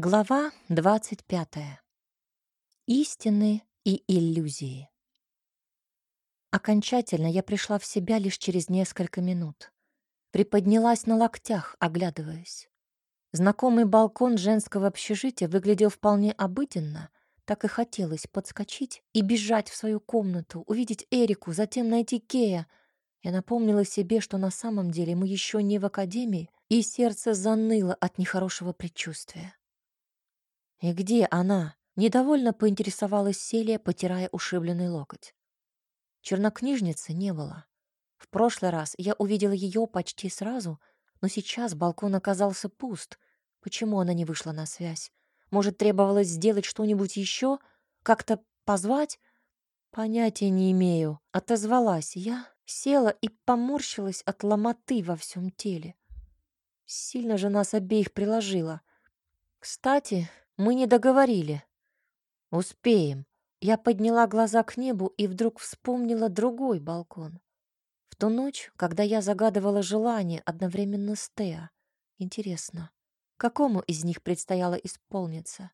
Глава 25. Истины и иллюзии. Окончательно я пришла в себя лишь через несколько минут. Приподнялась на локтях, оглядываясь. Знакомый балкон женского общежития выглядел вполне обыденно, так и хотелось подскочить и бежать в свою комнату, увидеть Эрику, затем найти Кея. Я напомнила себе, что на самом деле мы еще не в академии, и сердце заныло от нехорошего предчувствия. «И где она?» — недовольно поинтересовалась Селия, потирая ушибленный локоть. Чернокнижницы не было. В прошлый раз я увидела ее почти сразу, но сейчас балкон оказался пуст. Почему она не вышла на связь? Может, требовалось сделать что-нибудь еще? Как-то позвать? Понятия не имею. Отозвалась я, села и поморщилась от ломоты во всем теле. Сильно же нас обеих приложила. Кстати, мы не договорили. Успеем. Я подняла глаза к небу и вдруг вспомнила другой балкон. В ту ночь, когда я загадывала желание одновременно с Теа. Интересно, какому из них предстояло исполниться?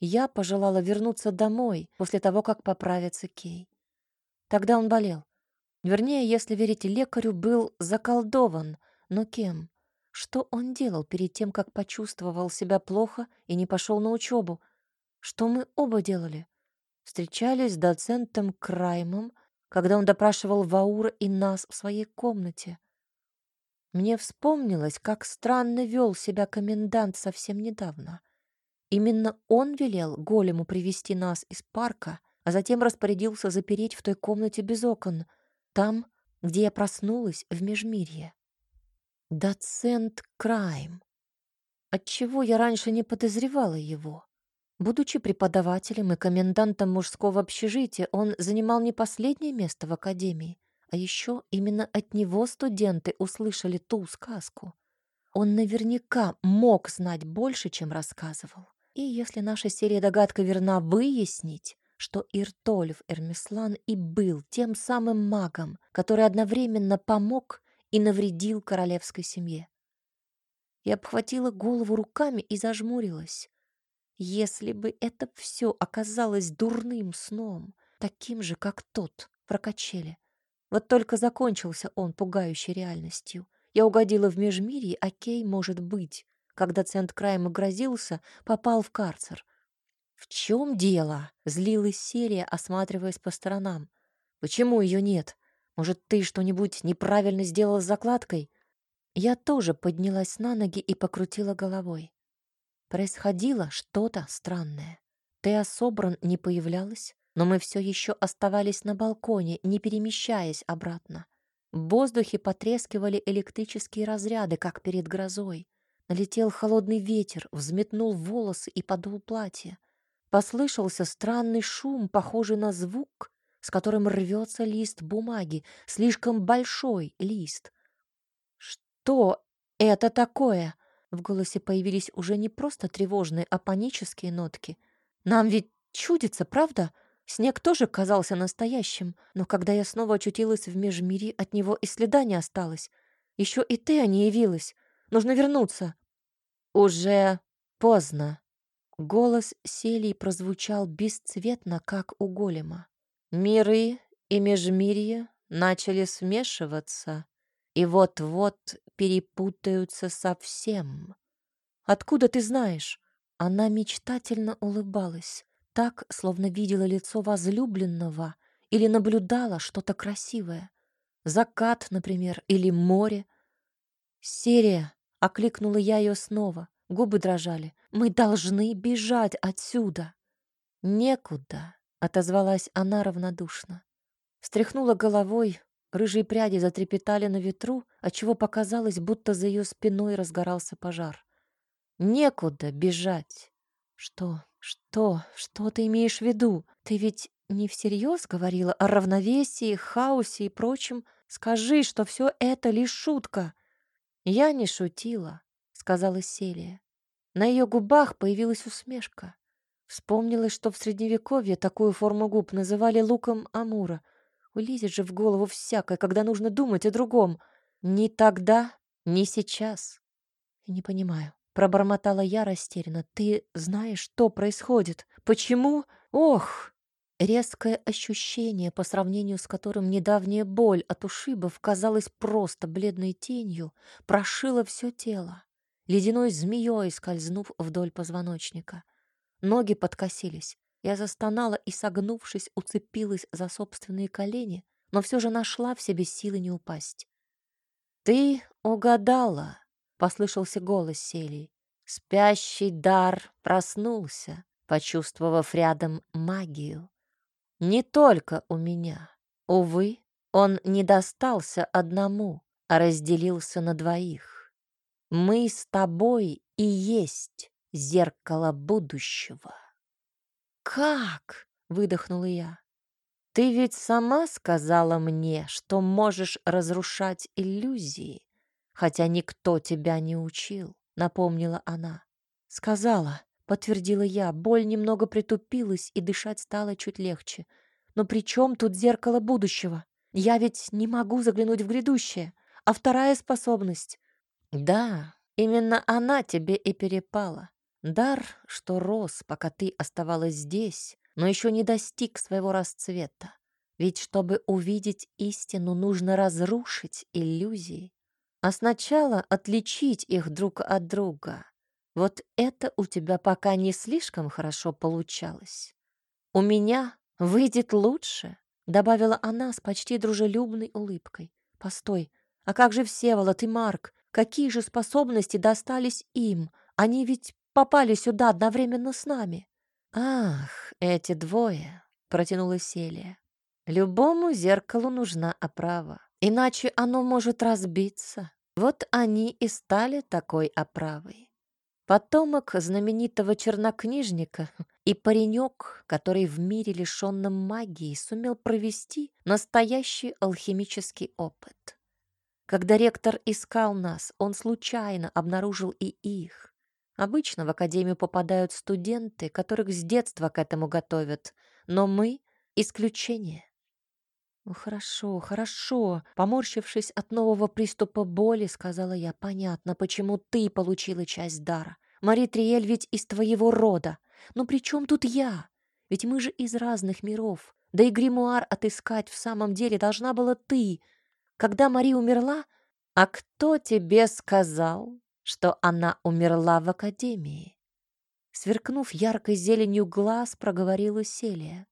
Я пожелала вернуться домой после того, как поправится Кей. Тогда он болел. Вернее, если верить лекарю, был заколдован. Но кем? Что он делал перед тем, как почувствовал себя плохо и не пошел на учебу? Что мы оба делали? Встречались с доцентом Краймом, когда он допрашивал Ваура и нас в своей комнате. Мне вспомнилось, как странно вел себя комендант совсем недавно. Именно он велел голему привести нас из парка, а затем распорядился запереть в той комнате без окон, там, где я проснулась в Межмирье. Доцент Крайм. Отчего я раньше не подозревала его? Будучи преподавателем и комендантом мужского общежития, он занимал не последнее место в академии, а еще именно от него студенты услышали ту сказку. Он наверняка мог знать больше, чем рассказывал. И если наша серия догадка верна, выяснить, что Иртольф Эрмислан и был тем самым магом, который одновременно помог и навредил королевской семье. Я обхватила голову руками и зажмурилась. Если бы это все оказалось дурным сном, таким же, как тот, в Рокочеле. Вот только закончился он пугающей реальностью. Я угодила в межмирье, а Кей, может быть, когда цент Крайма грозился, попал в карцер. «В чем дело?» — злилась серия, осматриваясь по сторонам. «Почему ее нет? Может, ты что-нибудь неправильно сделала с закладкой? Я тоже поднялась на ноги и покрутила головой. Происходило что-то странное. Теа Собран не появлялась, но мы все еще оставались на балконе, не перемещаясь обратно. В воздухе потрескивали электрические разряды, как перед грозой. Налетел холодный ветер, взметнул волосы и подул платье. Послышался странный шум, похожий на звук, с которым рвется лист бумаги, слишком большой лист. «Что это такое?» В голосе появились уже не просто тревожные, а панические нотки. «Нам ведь чудится, правда?» Снег тоже казался настоящим, но когда я снова очутилась в межмире, от него и следа не осталось. Еще и ты не явилась. Нужно вернуться. Уже поздно. Голос Селии прозвучал бесцветно, как у голема. Миры и межмирье начали смешиваться и вот-вот перепутаются совсем. Откуда ты знаешь? Она мечтательно улыбалась, так, словно видела лицо возлюбленного или наблюдала что-то красивое. Закат, например, или море. «Серия!» — окликнула я ее снова. Губы дрожали. «Мы должны бежать отсюда!» «Некуда!» Отозвалась она равнодушно. Встряхнула головой, рыжие пряди затрепетали на ветру, отчего показалось, будто за ее спиной разгорался пожар. Некуда бежать. Что, что, что ты имеешь в виду? Ты ведь не всерьез говорила о равновесии, хаосе и прочем? Скажи, что все это лишь шутка. Я не шутила, сказала Селия. На ее губах появилась усмешка. Вспомнилось, что в Средневековье такую форму губ называли луком Амура. Улезет же в голову всякое, когда нужно думать о другом. Ни тогда, ни сейчас. Не понимаю, Пробормотала я растерянно. «Ты знаешь, что происходит? Почему? Ох!» Резкое ощущение, по сравнению с которым недавняя боль от ушибов казалась просто бледной тенью, прошило все тело, ледяной змеей скользнув вдоль позвоночника. Ноги подкосились. Я застонала и, согнувшись, уцепилась за собственные колени, но все же нашла в себе силы не упасть. «Ты угадала!» — послышался голос Селии. Спящий дар проснулся, почувствовав рядом магию. Не только у меня. Увы, он не достался одному, а разделился на двоих. Мы с тобой и есть зеркало будущего. «Как?» — выдохнула я. «Ты ведь сама сказала мне, что можешь разрушать иллюзии, хотя никто тебя не учил», — напомнила она. «Сказала», подтвердила я. Боль немного притупилась, и дышать стало чуть легче. Но при чем тут зеркало будущего? Я ведь не могу заглянуть в грядущее. А вторая способность? Да, именно она тебе и перепала. Дар, что рос, пока ты оставалась здесь, но еще не достиг своего расцвета. Ведь чтобы увидеть истину, нужно разрушить иллюзии, а сначала отличить их друг от друга. Вот это у тебя пока не слишком хорошо получалось. У меня выйдет лучше, добавила она с почти дружелюбной улыбкой. Постой, а как же Всеволод и Марк? Какие же способности достались им? Они ведь попали сюда одновременно с нами. Ах, эти двое, протянула Селия. Любому зеркалу нужна оправа, иначе оно может разбиться. Вот они и стали такой оправой. Потомок знаменитого чернокнижника и паренек, который в мире лишенном магии сумел провести настоящий алхимический опыт. Когда ректор искал нас, он случайно обнаружил и их. Обычно в академию попадают студенты, которых с детства к этому готовят, но мы — исключение. «Ну, хорошо, хорошо», — поморщившись от нового приступа боли, сказала я, «понятно, почему ты получила часть дара. Мари Триэль ведь из твоего рода. Но при чем тут я? Ведь мы же из разных миров. Да и гримуар отыскать в самом деле должна была ты. Когда Мари умерла... А кто тебе сказал, что она умерла в академии? Сверкнув яркой зеленью глаз, проговорила Селия.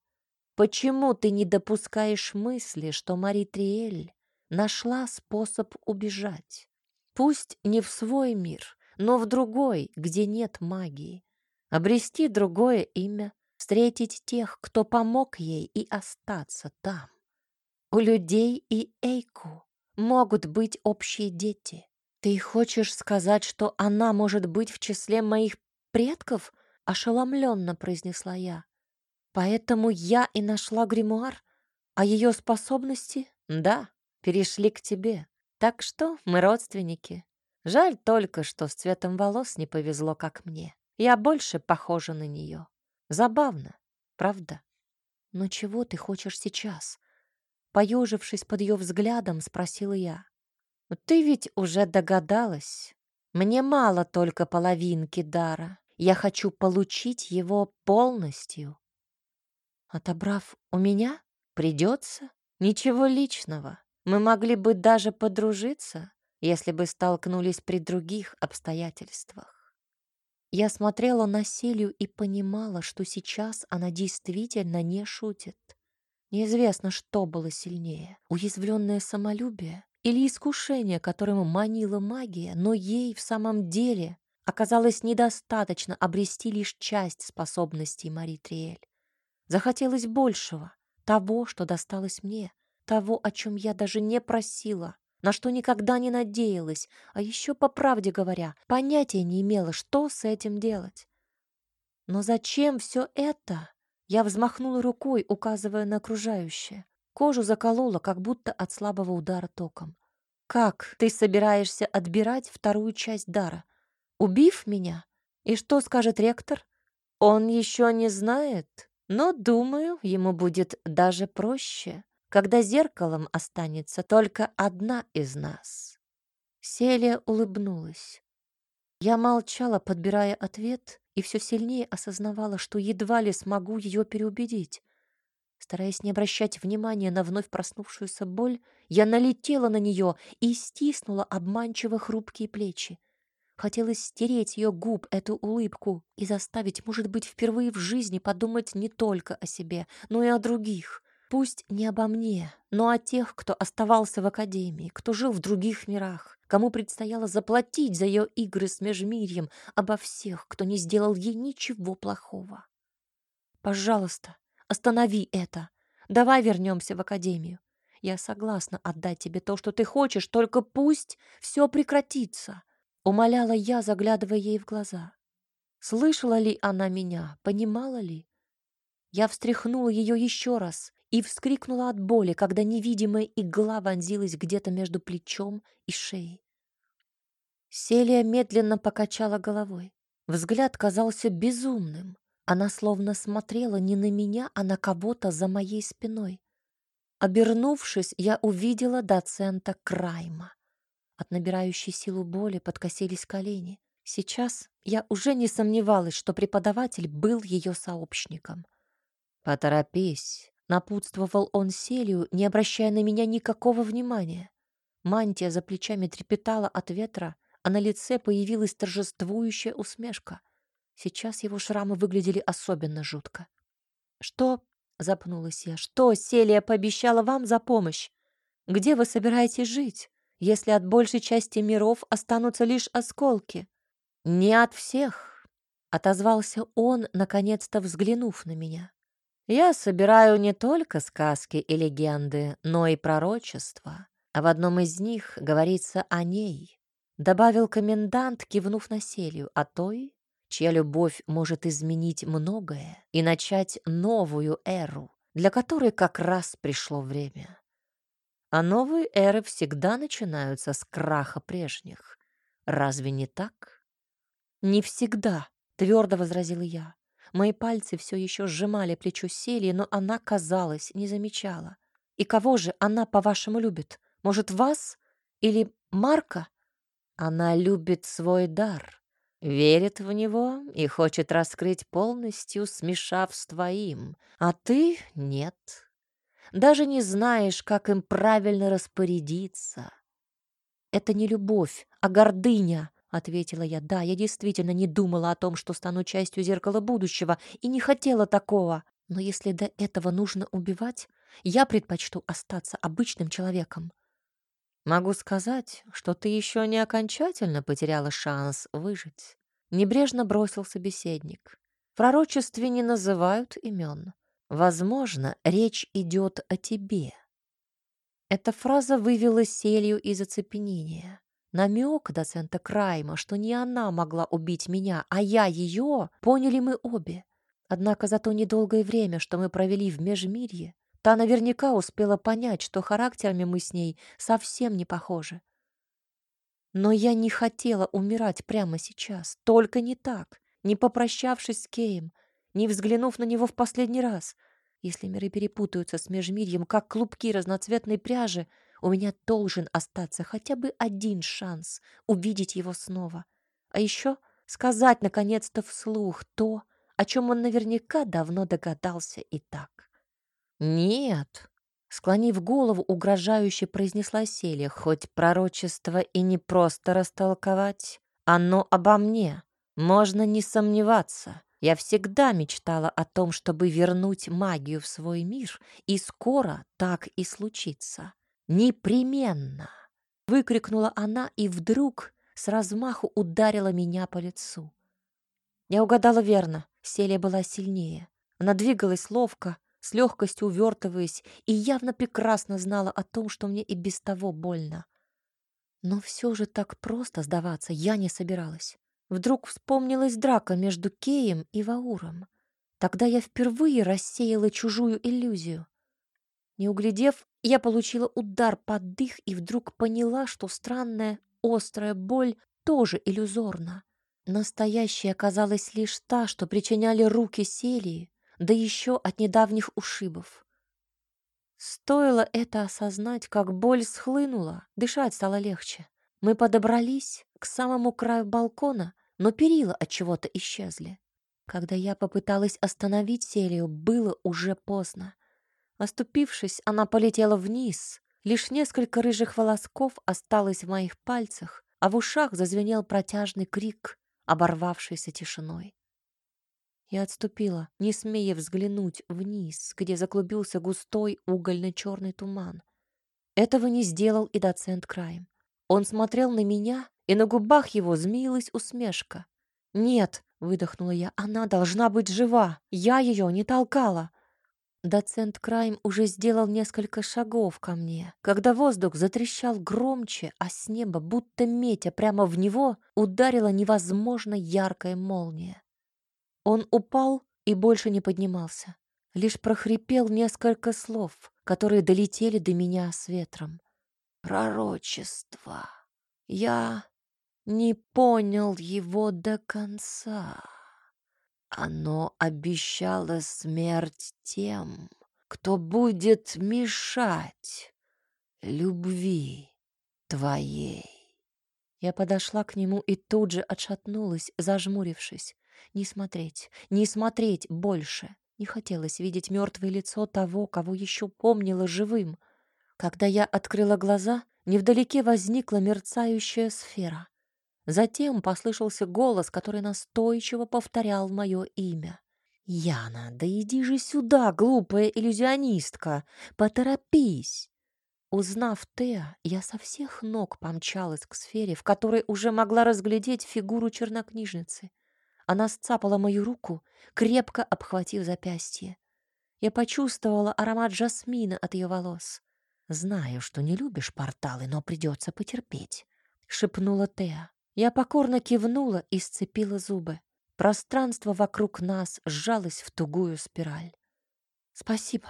Почему ты не допускаешь мысли, что Мари Триэль нашла способ убежать? Пусть не в свой мир, но в другой, где нет магии. Обрести другое имя, встретить тех, кто помог ей и остаться там. У людей и Эйку могут быть общие дети. Ты хочешь сказать, что она может быть в числе моих предков? Ошеломленно произнесла я. Поэтому я и нашла гримуар, а ее способности, да, перешли к тебе. Так что мы родственники. Жаль только, что с цветом волос не повезло, как мне. Я больше похожа на нее. Забавно, правда? Но чего ты хочешь сейчас? Поежившись под ее взглядом, спросила я. Ты ведь уже догадалась. Мне мало только половинки дара. Я хочу получить его полностью. Отобрав у меня, придется. Ничего личного. Мы могли бы даже подружиться если бы столкнулись при других обстоятельствах. Я смотрела на Селию и понимала, что сейчас она действительно не шутит. Неизвестно, что было сильнее — уязвленное самолюбие или искушение, которым манила магия, но ей в самом деле оказалось недостаточно обрести лишь часть способностей Мари Триэль. Захотелось большего, того, что досталось мне, того, о чем я даже не просила на что никогда не надеялась, а еще, по правде говоря, понятия не имела, что с этим делать. Но зачем все это? Я взмахнула рукой, указывая на окружающее. Кожу заколола, как будто от слабого удара током. «Как ты собираешься отбирать вторую часть дара? Убив меня? И что скажет ректор? Он еще не знает, но, думаю, ему будет даже проще когда зеркалом останется только одна из нас. Селия улыбнулась. Я молчала, подбирая ответ, и все сильнее осознавала, что едва ли смогу ее переубедить. Стараясь не обращать внимания на вновь проснувшуюся боль, я налетела на нее и стиснула обманчиво хрупкие плечи. Хотелось стереть ее губ эту улыбку и заставить, может быть, впервые в жизни подумать не только о себе, но и о других. Пусть не обо мне, но о тех, кто оставался в академии, кто жил в других мирах, кому предстояло заплатить за ее игры с межмирьем, обо всех, кто не сделал ей ничего плохого. Пожалуйста, останови это. Давай вернемся в академию. Я согласна отдать тебе то, что ты хочешь, только пусть все прекратится. Умоляла я, заглядывая ей в глаза. Слышала ли она меня, понимала ли? Я встряхнула ее еще раз, и вскрикнула от боли, когда невидимая игла вонзилась где-то между плечом и шеей. Селия медленно покачала головой. Взгляд казался безумным. Она словно смотрела не на меня, а на кого-то за моей спиной. Обернувшись, я увидела доцента Крайма. От набирающей силу боли подкосились колени. Сейчас я уже не сомневалась, что преподаватель был ее сообщником. «Поторопись», Напутствовал он Селию, не обращая на меня никакого внимания. Мантия за плечами трепетала от ветра, а на лице появилась торжествующая усмешка. Сейчас его шрамы выглядели особенно жутко. «Что?» — запнулась я. «Что Селия пообещала вам за помощь? Где вы собираетесь жить, если от большей части миров останутся лишь осколки?» «Не от всех», — отозвался он, наконец-то взглянув на меня. Я собираю не только сказки и легенды, но и пророчества. А в одном из них говорится о ней. Добавил комендант, кивнув на Селию, о той, чья любовь может изменить многое и начать новую эру, для которой как раз пришло время. А новые эры всегда начинаются с краха прежних. Разве не так? Не всегда, твердо возразила я. Мои пальцы все еще сжимали плечо Селии, но она, казалось, не замечала. «И кого же она, по-вашему, любит? Может, вас? Или Марка?» «Она любит свой дар, верит в него и хочет раскрыть полностью, смешав с твоим, а ты — нет. Даже не знаешь, как им правильно распорядиться. Это не любовь, а гордыня, Ответила я, да, я действительно не думала о том, что стану частью зеркала будущего, и не хотела такого. Но если до этого нужно убивать, я предпочту остаться обычным человеком. Могу сказать, что ты еще не окончательно потеряла шанс выжить. Небрежно бросил собеседник. В пророчестве не называют имен. Возможно, речь идет о тебе. Эта фраза вывела Селью из оцепенения. Намек доцента Крайма, что не она могла убить меня, а я ее, поняли мы обе. Однако за то недолгое время, что мы провели в Межмирье, та наверняка успела понять, что характерами мы с ней совсем не похожи. Но я не хотела умирать прямо сейчас, только не так, не попрощавшись с Кеем, не взглянув на него в последний раз. Если миры перепутаются с Межмирьем, как клубки разноцветной пряжи, у меня должен остаться хотя бы один шанс увидеть его снова. А еще сказать, наконец-то, вслух то, о чем он наверняка давно догадался и так. «Нет», — склонив голову, угрожающе произнесла Селия, «хоть пророчество и не просто растолковать, оно обо мне, можно не сомневаться». Я всегда мечтала о том, чтобы вернуть магию в свой мир, и скоро так и случится. «Непременно!» — выкрикнула она и вдруг с размаху ударила меня по лицу. Я угадала верно, Селия была сильнее. Она двигалась ловко, с легкостью увертываясь, и явно прекрасно знала о том, что мне и без того больно. Но все же так просто сдаваться я не собиралась. Вдруг вспомнилась драка между Кеем и Вауром. Тогда я впервые рассеяла чужую иллюзию. Не углядев, я получила удар под дых и вдруг поняла, что странная острая боль тоже иллюзорна. Настоящей оказалась лишь та, что причиняли руки Селии, да еще от недавних ушибов. Стоило это осознать, как боль схлынула, дышать стало легче. Мы подобрались, к самому краю балкона, но перила от чего-то исчезли. Когда я попыталась остановить Селию, было уже поздно. Оступившись, она полетела вниз. Лишь несколько рыжих волосков осталось в моих пальцах, а в ушах зазвенел протяжный крик, оборвавшийся тишиной. Я отступила, не смея взглянуть вниз, где заклубился густой угольно-черный туман. Этого не сделал и доцент Крайм. Он смотрел на меня, и на губах его змеилась усмешка. «Нет», — выдохнула я, — «она должна быть жива. Я ее не толкала». Доцент Крайм уже сделал несколько шагов ко мне, когда воздух затрещал громче, а с неба, будто метя прямо в него, ударила невозможно яркая молния. Он упал и больше не поднимался. Лишь прохрипел несколько слов, которые долетели до меня с ветром. «Пророчество. Я не понял его до конца. Оно обещало смерть тем, кто будет мешать любви твоей». Я подошла к нему и тут же отшатнулась, зажмурившись. Не смотреть, не смотреть больше. Не хотелось видеть мертвое лицо того, кого еще помнила живым. Когда я открыла глаза, невдалеке возникла мерцающая сфера. Затем послышался голос, который настойчиво повторял мое имя. «Яна, да иди же сюда, глупая иллюзионистка! Поторопись!» Узнав Теа, я со всех ног помчалась к сфере, в которой уже могла разглядеть фигуру чернокнижницы. Она сцапала мою руку, крепко обхватив запястье. Я почувствовала аромат жасмина от ее волос. «Знаю, что не любишь порталы, но придется потерпеть», — шепнула Теа. Я покорно кивнула и сцепила зубы. Пространство вокруг нас сжалось в тугую спираль. «Спасибо.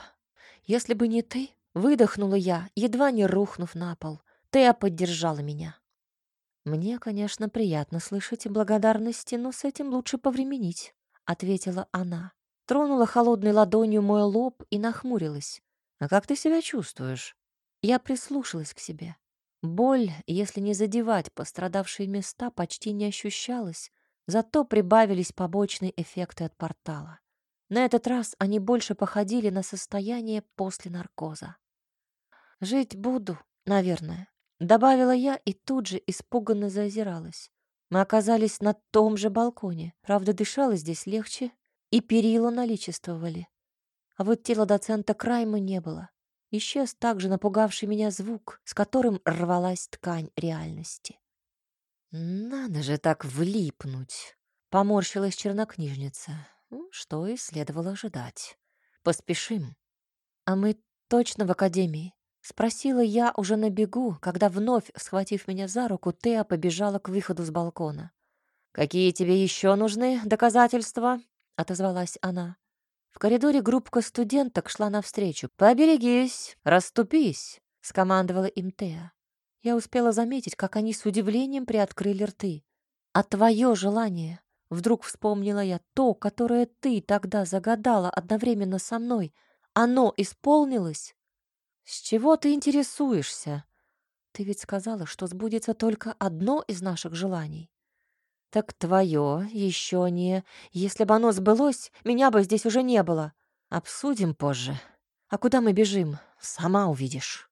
Если бы не ты...» — выдохнула я, едва не рухнув на пол. Теа поддержала меня. «Мне, конечно, приятно слышать благодарности, но с этим лучше повременить», — ответила она. Тронула холодной ладонью мой лоб и нахмурилась. «А как ты себя чувствуешь?» Я прислушалась к себе. Боль, если не задевать пострадавшие места, почти не ощущалась, зато прибавились побочные эффекты от портала. На этот раз они больше походили на состояние после наркоза. «Жить буду, наверное», Добавила я и тут же испуганно зазиралась. Мы оказались на том же балконе. Правда, дышало здесь легче, и перила наличествовали. А вот тела доцента Крайма не было. Исчез также напугавший меня звук, с которым рвалась ткань реальности. «Надо же так влипнуть!» — поморщилась чернокнижница. Ну, что и следовало ожидать. «Поспешим. А мы точно в академии?» Спросила я уже на бегу, когда вновь, схватив меня за руку, Теа побежала к выходу с балкона. «Какие тебе еще нужны доказательства?» — отозвалась она. В коридоре группка студенток шла навстречу. «Поберегись, расступись!» — скомандовала им Теа. Я успела заметить, как они с удивлением приоткрыли рты. «А твое желание?» — вдруг вспомнила я то, которое ты тогда загадала одновременно со мной. Оно исполнилось? «С чего ты интересуешься? Ты ведь сказала, что сбудется только одно из наших желаний. Так твое еще не... Если бы оно сбылось, меня бы здесь уже не было. Обсудим позже. А куда мы бежим? Сама увидишь».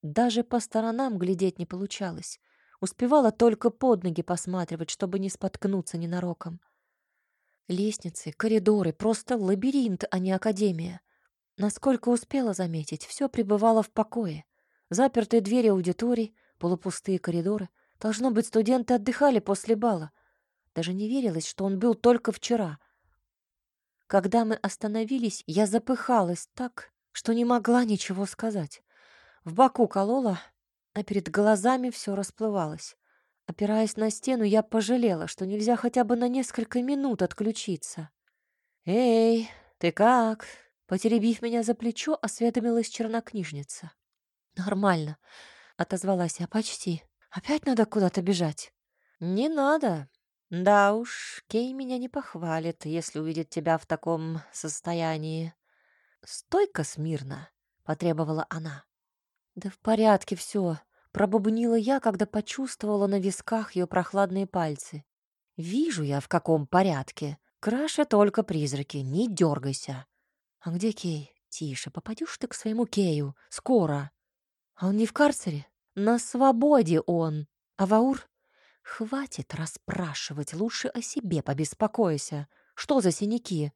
Даже по сторонам глядеть не получалось. Успевала только под ноги посматривать, чтобы не споткнуться ненароком. Лестницы, коридоры — просто лабиринт, а не академия. Насколько успела заметить, все пребывало в покое. Запертые двери аудиторий, полупустые коридоры. Должно быть, студенты отдыхали после бала. Даже не верилось, что он был только вчера. Когда мы остановились, я запыхалась так, что не могла ничего сказать. В боку колола, а перед глазами все расплывалось. Опираясь на стену, я пожалела, что нельзя хотя бы на несколько минут отключиться. «Эй, ты как?» Потеребив меня за плечо, осведомилась чернокнижница. «Нормально», — отозвалась я почти. «Опять надо куда-то бежать?» «Не надо. Да уж, Кей меня не похвалит, если увидит тебя в таком состоянии». «Стой-ка смирно», — потребовала она. «Да в порядке все. Пробубнила я, когда почувствовала на висках ее прохладные пальцы. Вижу я, в каком порядке. Краше только призраки, не дергайся. А где Кей? Тише, попадешь ты к своему Кею. Скоро. А он не в карцере? На свободе он. А Ваур? Хватит расспрашивать, лучше о себе побеспокойся. Что за синяки?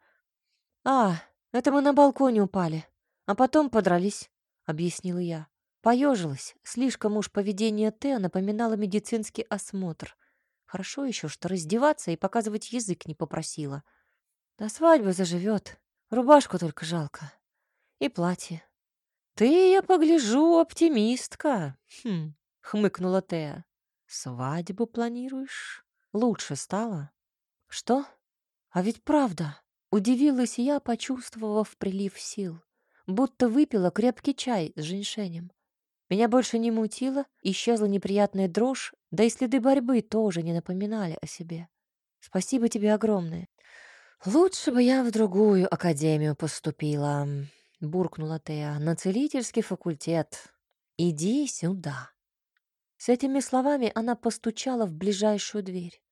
А, это мы на балконе упали, а потом подрались, объяснила я. Поежилась, слишком уж поведение Тео напоминало медицинский осмотр. Хорошо еще, что раздеваться и показывать язык не попросила. До свадьбы заживет, рубашку только жалко. И платье. «Ты, я погляжу, оптимистка!» хм, — хмыкнула Теа. «Свадьбу планируешь? Лучше стало?» «Что? А ведь правда!» Удивилась я, почувствовав прилив сил. Будто выпила крепкий чай с женьшенем. Меня больше не мутило, исчезла неприятная дрожь, да и следы борьбы тоже не напоминали о себе. Спасибо тебе огромное. Лучше бы я в другую академию поступила, буркнула Тея, на целительский факультет. Иди сюда. С этими словами она постучала в ближайшую дверь.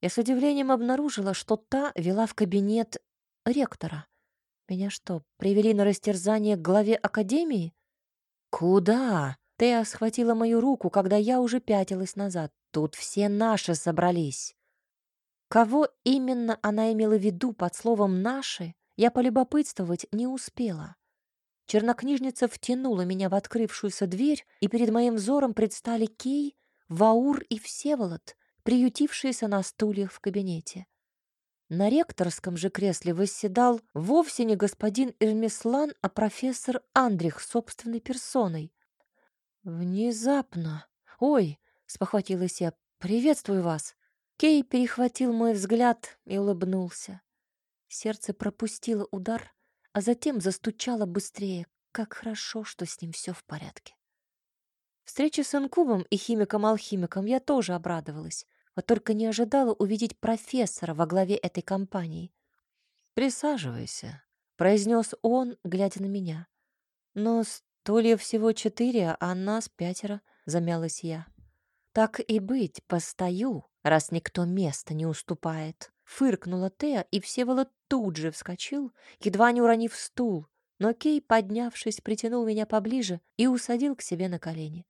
Я с удивлением обнаружила, что та вела в кабинет ректора. Меня что, привели на растерзание к главе академии? «Куда?» Теа схватила мою руку, когда я уже пятилась назад. «Тут все наши собрались». Кого именно она имела в виду под словом «наши», я полюбопытствовать не успела. Чернокнижница втянула меня в открывшуюся дверь, и перед моим взором предстали Кей, Ваур и Всеволод, приютившиеся на стульях в кабинете. На ректорском же кресле восседал вовсе не господин Эрмислан, а профессор Андрих собственной персоной. Внезапно. «Ой!» — спохватилась я. «Приветствую вас!» Кей перехватил мой взгляд и улыбнулся. Сердце пропустило удар, а затем застучало быстрее. Как хорошо, что с ним все в порядке. Встрече с инкубом и химиком-алхимиком я тоже обрадовалась вот только не ожидала увидеть профессора во главе этой компании. «Присаживайся», — произнес он, глядя на меня. «Но стульев всего четыре, а нас пятеро», — замялась я. «Так и быть, постою, раз никто места не уступает», — фыркнула Теа, и Всеволод тут же вскочил, едва не уронив стул, но Кей, поднявшись, притянул меня поближе и усадил к себе на колени.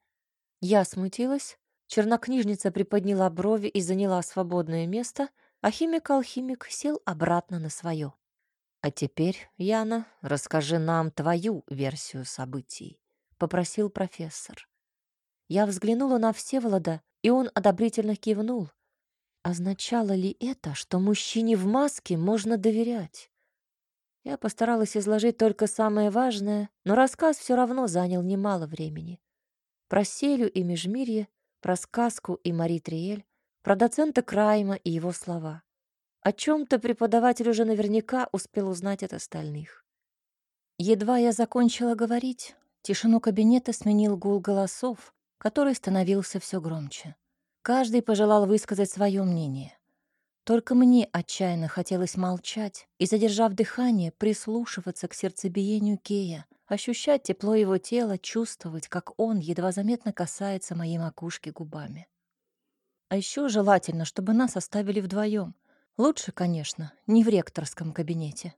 Я смутилась, Чернокнижница приподняла брови и заняла свободное место, а химик-алхимик сел обратно на свое. «А теперь, Яна, расскажи нам твою версию событий», — попросил профессор. Я взглянула на Всеволода, и он одобрительно кивнул. Означало ли это, что мужчине в маске можно доверять? Я постаралась изложить только самое важное, но рассказ все равно занял немало времени. Про Селю и Межмирье, про сказку и Мари Триэль, про доцента Крайма и его слова. О чем-то преподаватель уже наверняка успел узнать от остальных. Едва я закончила говорить, тишину кабинета сменил гул голосов, который становился все громче. Каждый пожелал высказать свое мнение. Только мне отчаянно хотелось молчать и, задержав дыхание, прислушиваться к сердцебиению Кея, ощущать тепло его тела, чувствовать, как он едва заметно касается моей макушки губами. А еще желательно, чтобы нас оставили вдвоем. Лучше, конечно, не в ректорском кабинете.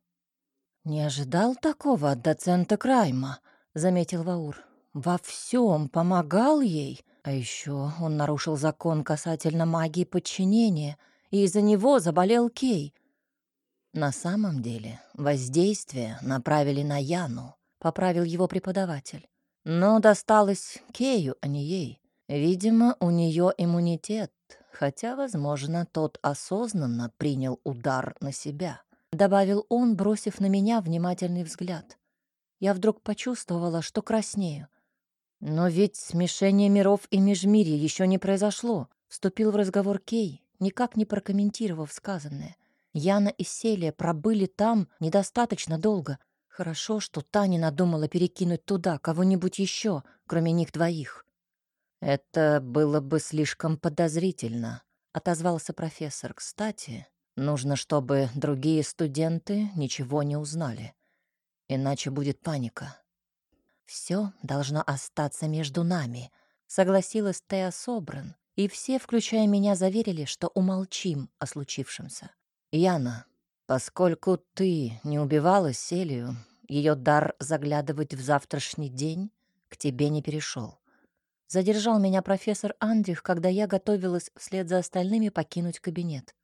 «Не ожидал такого от доцента Крайма», — заметил Ваур. «Во всем помогал ей, а еще он нарушил закон касательно магии подчинения, и из-за него заболел Кей. На самом деле воздействие направили на Яну, поправил его преподаватель. Но досталось Кею, а не ей. Видимо, у нее иммунитет, хотя, возможно, тот осознанно принял удар на себя. Добавил он, бросив на меня внимательный взгляд. Я вдруг почувствовала, что краснею. Но ведь смешение миров и межмирья еще не произошло. Вступил в разговор Кей, никак не прокомментировав сказанное. Яна и Селия пробыли там недостаточно долго, Хорошо, что Таня надумала перекинуть туда кого-нибудь еще, кроме них двоих. «Это было бы слишком подозрительно», — отозвался профессор. «Кстати, нужно, чтобы другие студенты ничего не узнали. Иначе будет паника. Все должно остаться между нами», согласилась Теа Собран, и все, включая меня, заверили, что умолчим о случившемся. «Яна, поскольку ты не убивала Селию, ее дар заглядывать в завтрашний день к тебе не перешел. Задержал меня профессор Андрих, когда я готовилась вслед за остальными покинуть кабинет.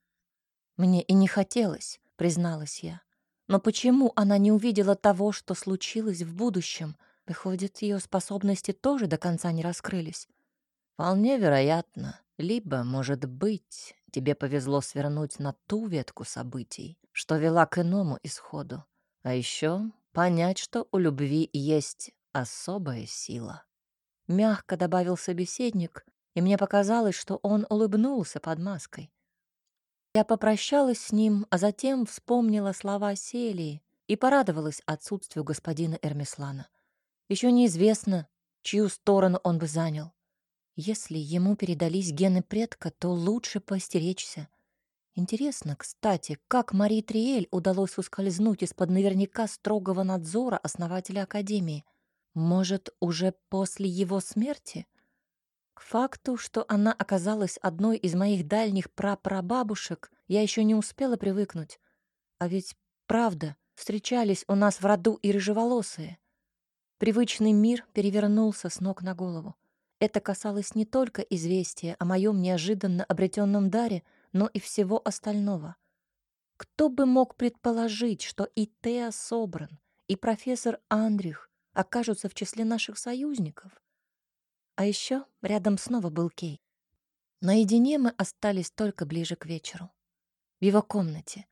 Мне и не хотелось, призналась я. Но почему она не увидела того, что случилось в будущем? Выходит, ее способности тоже до конца не раскрылись. Вполне вероятно. Либо, может быть, тебе повезло свернуть на ту ветку событий, что вела к иному исходу. А еще понять, что у любви есть особая сила. Мягко добавил собеседник, и мне показалось, что он улыбнулся под маской. Я попрощалась с ним, а затем вспомнила слова Селии и порадовалась отсутствию господина Эрмислана. Еще неизвестно, чью сторону он бы занял. Если ему передались гены предка, то лучше постеречься. Интересно, кстати, как Марии Триэль удалось ускользнуть из-под наверняка строгого надзора основателя Академии? Может, уже после его смерти? К факту, что она оказалась одной из моих дальних прапрабабушек, я еще не успела привыкнуть. А ведь, правда, встречались у нас в роду и рыжеволосые. Привычный мир перевернулся с ног на голову. Это касалось не только известия о моем неожиданно обретенном даре, но и всего остального. Кто бы мог предположить, что и Теа Собран, и профессор Андрих окажутся в числе наших союзников. А еще рядом снова был Кей. Наедине мы остались только ближе к вечеру. В его комнате.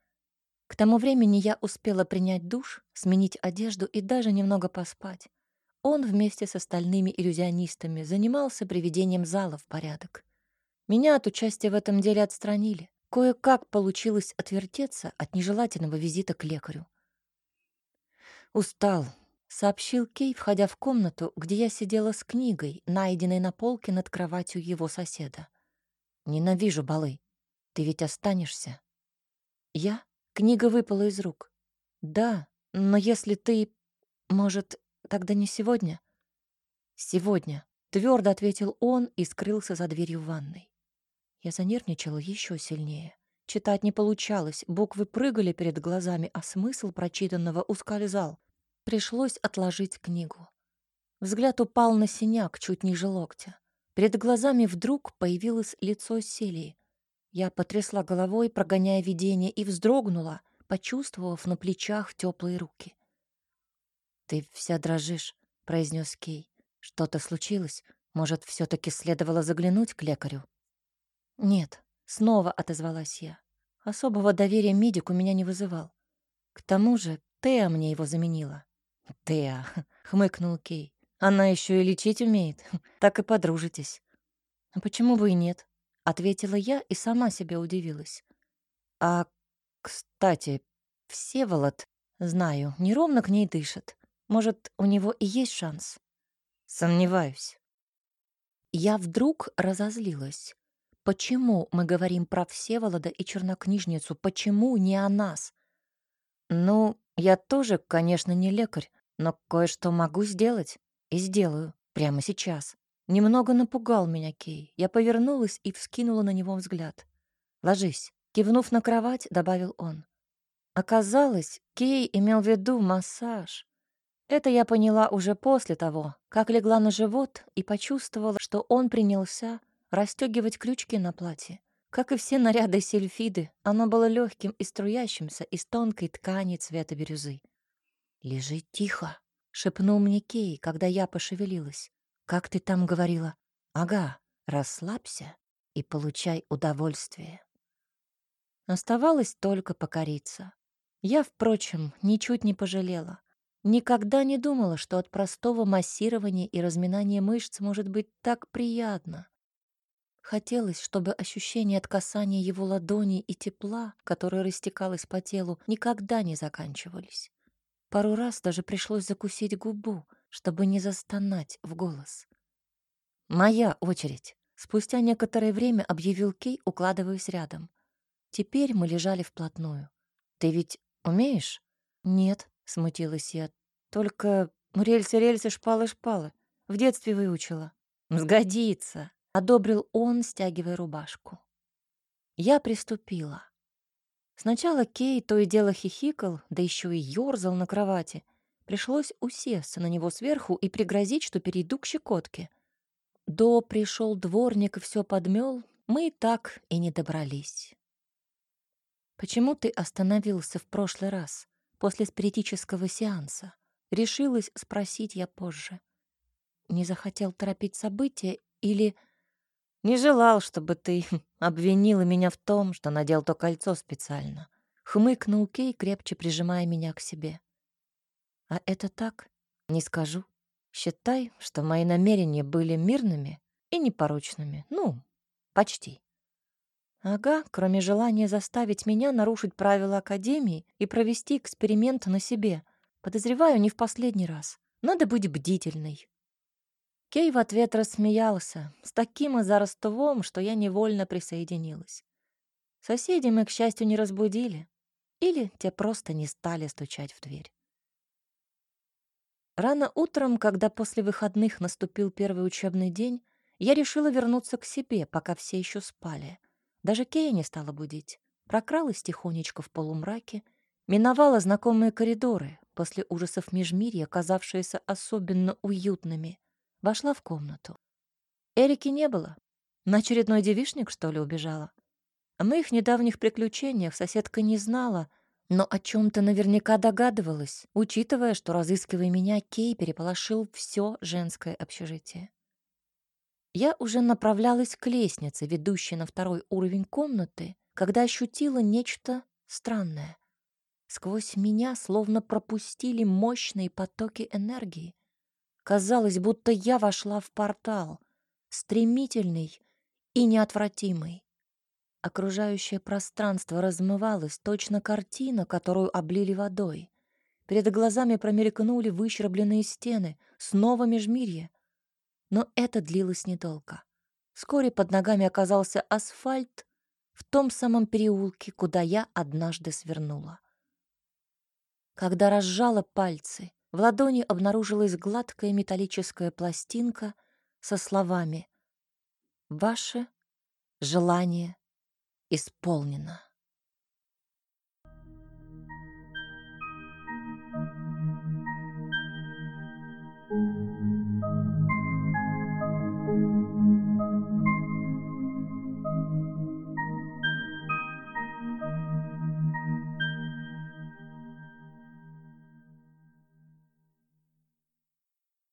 К тому времени я успела принять душ, сменить одежду и даже немного поспать. Он вместе с остальными иллюзионистами занимался приведением зала в порядок. Меня от участия в этом деле отстранили. Кое-как получилось отвертеться от нежелательного визита к лекарю. Устал, сообщил Кей, входя в комнату, где я сидела с книгой, найденной на полке над кроватью его соседа. «Ненавижу балы. Ты ведь останешься?» «Я?» Книга выпала из рук. «Да, но если ты... Может, тогда не сегодня?» «Сегодня», — твердо ответил он и скрылся за дверью ванной. Я занервничала еще сильнее. Читать не получалось, буквы прыгали перед глазами, а смысл прочитанного ускользал. Пришлось отложить книгу. Взгляд упал на синяк чуть ниже локтя. Перед глазами вдруг появилось лицо Селии. Я потрясла головой, прогоняя видение, и вздрогнула, почувствовав на плечах теплые руки. «Ты вся дрожишь», — произнес Кей. «Что-то случилось? Может, все таки следовало заглянуть к лекарю?» «Нет», — снова отозвалась я. Особого доверия медик у меня не вызывал. К тому же Теа мне его заменила. «Теа», — хмыкнул Кей. «Она еще и лечить умеет. Так и подружитесь». «А почему бы и нет?» — ответила я и сама себе удивилась. «А, кстати, Всеволод, знаю, неровно к ней дышит. Может, у него и есть шанс?» «Сомневаюсь». Я вдруг разозлилась. Почему мы говорим про Всеволода и чернокнижницу? Почему не о нас? Ну, я тоже, конечно, не лекарь, но кое-что могу сделать. И сделаю. Прямо сейчас. Немного напугал меня Кей. Я повернулась и вскинула на него взгляд. «Ложись». Кивнув на кровать, добавил он. Оказалось, Кей имел в виду массаж. Это я поняла уже после того, как легла на живот и почувствовала, что он принялся расстегивать крючки на платье. Как и все наряды сельфиды, оно было легким и струящимся из тонкой ткани цвета бирюзы. «Лежи тихо», — шепнул мне Кей, когда я пошевелилась. «Как ты там говорила?» «Ага, расслабься и получай удовольствие». Оставалось только покориться. Я, впрочем, ничуть не пожалела. Никогда не думала, что от простого массирования и разминания мышц может быть так приятно. Хотелось, чтобы ощущение от касания его ладони и тепла, которое растекалось по телу, никогда не заканчивались. Пару раз даже пришлось закусить губу, чтобы не застонать в голос. «Моя очередь!» Спустя некоторое время объявил Кей, укладываясь рядом. Теперь мы лежали вплотную. «Ты ведь умеешь?» «Нет», — смутилась я. «Только рельсы-рельсы, шпалы-шпалы. В детстве выучила». «Сгодится», — одобрил он, стягивая рубашку. Я приступила. Сначала Кей то и дело хихикал, да еще и ёрзал на кровати. Пришлось усесться на него сверху и пригрозить, что перейду к щекотке. До пришел дворник и все подмел, мы и так и не добрались. «Почему ты остановился в прошлый раз, после спиритического сеанса?» Решилась спросить я позже. Не захотел торопить события или... Не желал, чтобы ты обвинила меня в том, что надел то кольцо специально. Хмыкнул Кей, крепче прижимая меня к себе. А это так? Не скажу. Считай, что мои намерения были мирными и непорочными. Ну, почти. Ага, кроме желания заставить меня нарушить правила Академии и провести эксперимент на себе. Подозреваю, не в последний раз. Надо быть бдительной. Кей в ответ рассмеялся, с таким озорством, что я невольно присоединилась. Соседи мы, к счастью, не разбудили. Или те просто не стали стучать в дверь. Рано утром, когда после выходных наступил первый учебный день, я решила вернуться к себе, пока все еще спали. Даже Кея не стала будить. Прокралась тихонечко в полумраке, миновала знакомые коридоры, после ужасов Межмирья, казавшиеся особенно уютными — Вошла в комнату. Эрики не было. На очередной девишник, что ли, убежала? О моих недавних приключениях соседка не знала, но о чем то наверняка догадывалась, учитывая, что, разыскивая меня, Кей переполошил все женское общежитие. Я уже направлялась к лестнице, ведущей на второй уровень комнаты, когда ощутила нечто странное. Сквозь меня словно пропустили мощные потоки энергии. Казалось, будто я вошла в портал, стремительный и неотвратимый. Окружающее пространство размывалось, точно картина, которую облили водой. Перед глазами промелькнули выщербленные стены, снова межмирье. Но это длилось недолго. Вскоре под ногами оказался асфальт в том самом переулке, куда я однажды свернула. Когда разжала пальцы, в ладони обнаружилась гладкая металлическая пластинка со словами «Ваше желание исполнено».